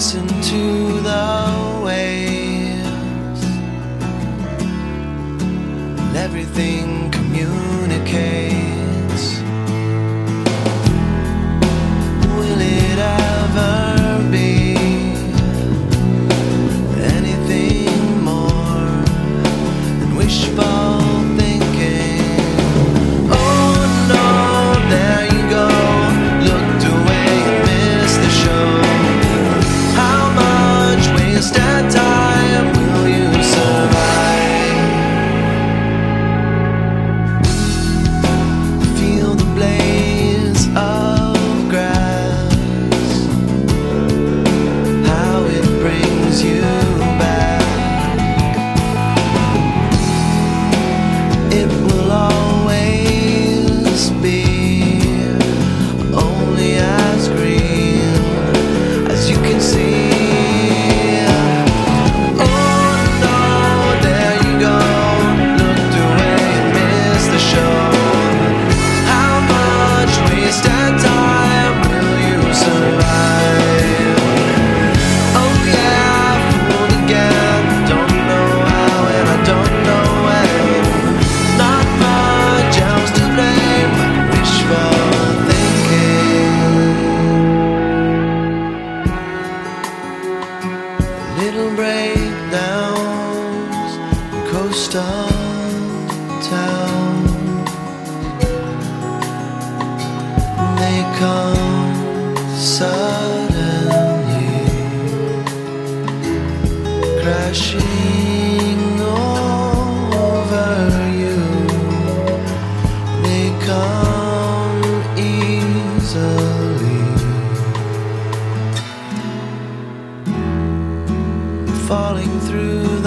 listen to the way downtown. They come suddenly, crashing over you. They come easily. Falling through